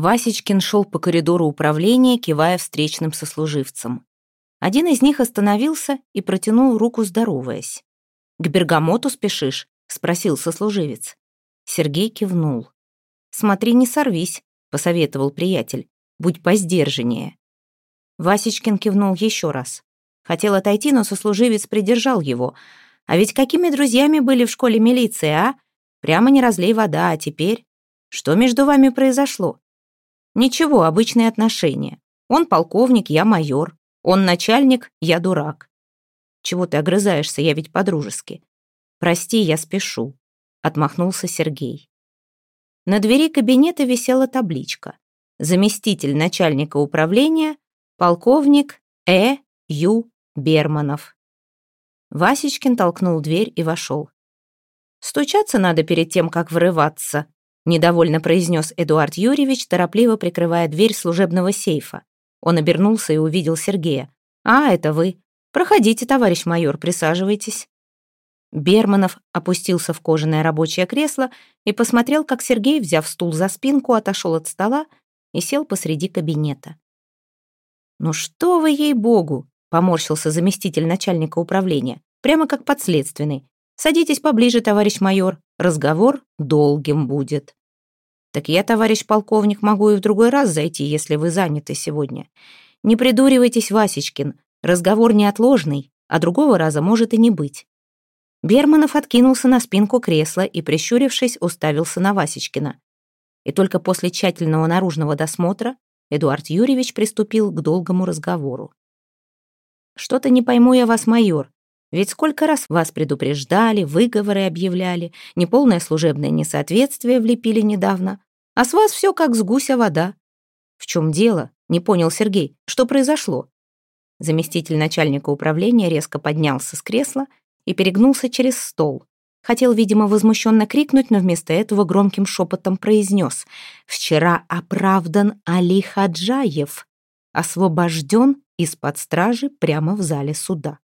Васечкин шел по коридору управления, кивая встречным сослуживцам. Один из них остановился и протянул руку, здороваясь. «К бергамоту спешишь?» — спросил сослуживец. Сергей кивнул. «Смотри, не сорвись», — посоветовал приятель. «Будь поздержаннее». Васечкин кивнул еще раз. Хотел отойти, но сослуживец придержал его. «А ведь какими друзьями были в школе милиции, а? Прямо не разлей вода, а теперь? Что между вами произошло?» «Ничего, обычные отношения. Он полковник, я майор. Он начальник, я дурак. Чего ты огрызаешься, я ведь по-дружески. Прости, я спешу, отмахнулся Сергей. На двери кабинета висела табличка. Заместитель начальника управления, полковник Э. Ю. Берманов. Васечкин толкнул дверь и вошел. «Стучаться надо перед тем, как врываться», недовольно произнес Эдуард Юрьевич, торопливо прикрывая дверь служебного сейфа. Он обернулся и увидел Сергея. «А, это вы. Проходите, товарищ майор, присаживайтесь». Берманов опустился в кожаное рабочее кресло и посмотрел, как Сергей, взяв стул за спинку, отошел от стола и сел посреди кабинета. «Ну что вы, ей-богу!» — поморщился заместитель начальника управления, прямо как подследственный. «Садитесь поближе, товарищ майор, разговор долгим будет». «Так я, товарищ полковник, могу и в другой раз зайти, если вы заняты сегодня. Не придуривайтесь, Васечкин, разговор неотложный, а другого раза может и не быть». Берманов откинулся на спинку кресла и, прищурившись, уставился на Васечкина. И только после тщательного наружного досмотра Эдуард Юрьевич приступил к долгому разговору. «Что-то не пойму я вас, майор. Ведь сколько раз вас предупреждали, выговоры объявляли, неполное служебное несоответствие влепили недавно, а с вас все как с гуся вода. В чем дело? Не понял Сергей. Что произошло? Заместитель начальника управления резко поднялся с кресла и перегнулся через стол. Хотел, видимо, возмущенно крикнуть, но вместо этого громким шепотом произнес «Вчера оправдан Али Хаджаев, освобожден из-под стражи прямо в зале суда».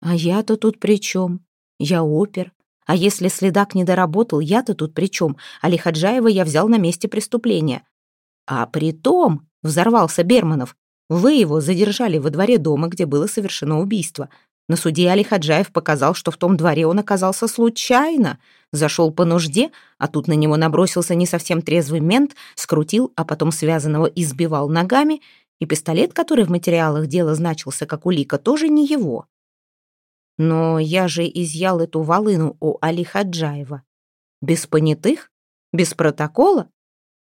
А я-то тут при чем? Я опер. А если следак не доработал, я-то тут при чем? Али Хаджаева я взял на месте преступления. А при том, взорвался Берманов, вы его задержали во дворе дома, где было совершено убийство. На суде Али Хаджаев показал, что в том дворе он оказался случайно. Зашел по нужде, а тут на него набросился не совсем трезвый мент, скрутил, а потом связанного избивал ногами, и пистолет, который в материалах дела значился как улика, тоже не его. Но я же изъял эту волыну у Али Хаджаева. Без понятых? Без протокола?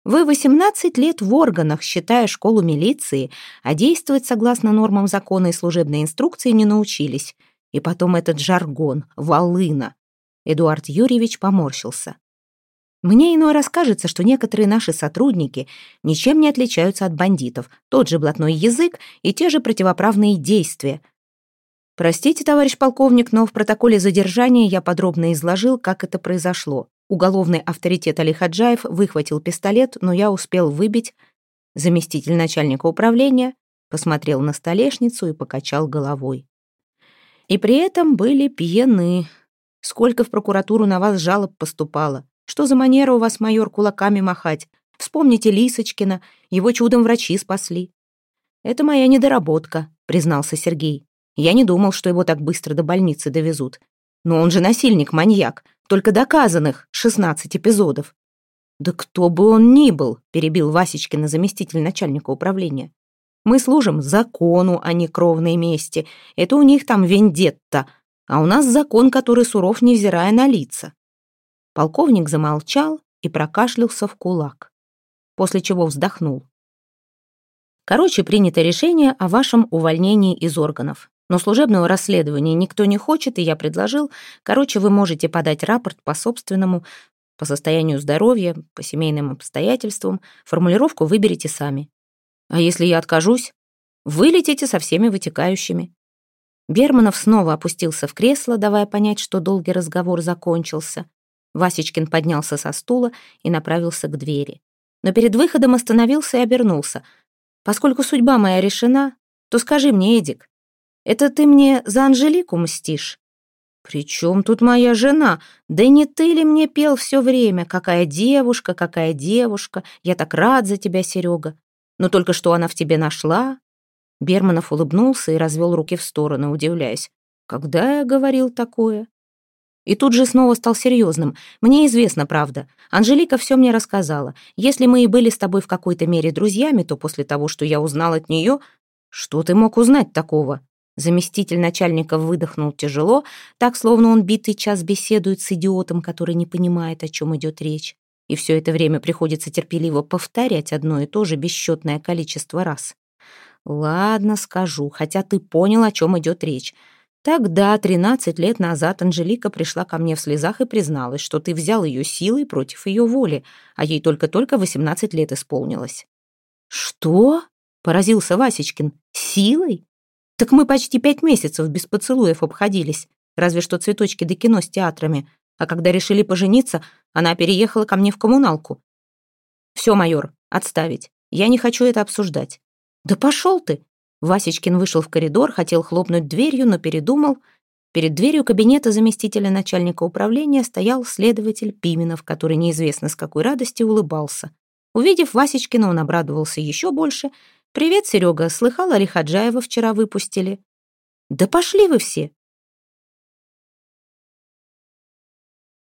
Вы 18 лет в органах, считая школу милиции, а действовать согласно нормам закона и служебной инструкции не научились. И потом этот жаргон, волына. Эдуард Юрьевич поморщился. Мне иной раз что некоторые наши сотрудники ничем не отличаются от бандитов. Тот же блатной язык и те же противоправные действия. Простите, товарищ полковник, но в протоколе задержания я подробно изложил, как это произошло. Уголовный авторитет Али Хаджаев выхватил пистолет, но я успел выбить. Заместитель начальника управления посмотрел на столешницу и покачал головой. И при этом были пьяны. Сколько в прокуратуру на вас жалоб поступало? Что за манера у вас, майор, кулаками махать? Вспомните Лисочкина, его чудом врачи спасли. Это моя недоработка, признался Сергей. Я не думал, что его так быстро до больницы довезут. Но он же насильник-маньяк. Только доказанных 16 эпизодов. «Да кто бы он ни был», — перебил Васечкина заместитель начальника управления. «Мы служим закону, а не кровной мести. Это у них там вендетта, а у нас закон, который суров, невзирая на лица». Полковник замолчал и прокашлялся в кулак, после чего вздохнул. Короче, принято решение о вашем увольнении из органов. Но служебного расследования никто не хочет, и я предложил. Короче, вы можете подать рапорт по собственному, по состоянию здоровья, по семейным обстоятельствам. Формулировку выберите сами. А если я откажусь? Вылетите со всеми вытекающими. Берманов снова опустился в кресло, давая понять, что долгий разговор закончился. Васечкин поднялся со стула и направился к двери. Но перед выходом остановился и обернулся. «Поскольку судьба моя решена, то скажи мне, Эдик, это ты мне за Анжелику мстишь?» «При чем тут моя жена? Да не ты ли мне пел все время? Какая девушка, какая девушка! Я так рад за тебя, Серега! Но только что она в тебе нашла!» Берманов улыбнулся и развел руки в стороны, удивляясь. «Когда я говорил такое?» И тут же снова стал серьезным. «Мне известно, правда. Анжелика все мне рассказала. Если мы и были с тобой в какой-то мере друзьями, то после того, что я узнал от нее... Что ты мог узнать такого?» Заместитель начальника выдохнул тяжело, так, словно он битый час беседует с идиотом, который не понимает, о чем идет речь. И все это время приходится терпеливо повторять одно и то же бесчетное количество раз. «Ладно, скажу, хотя ты понял, о чем идет речь. Тогда, 13 лет назад, Анжелика пришла ко мне в слезах и призналась, что ты взял ее силой против ее воли, а ей только-только 18 лет исполнилось. «Что?» — поразился Васечкин. «Силой? Так мы почти пять месяцев без поцелуев обходились, разве что цветочки до кино с театрами, а когда решили пожениться, она переехала ко мне в коммуналку. Все, майор, отставить. Я не хочу это обсуждать. Да пошел ты! Васечкин вышел в коридор, хотел хлопнуть дверью, но передумал. Перед дверью кабинета заместителя начальника управления стоял следователь Пименов, который неизвестно с какой радости улыбался. Увидев Васечкина, он обрадовался еще больше. «Привет, Серега, слыхала, Алихаджаева вчера выпустили?» «Да пошли вы все!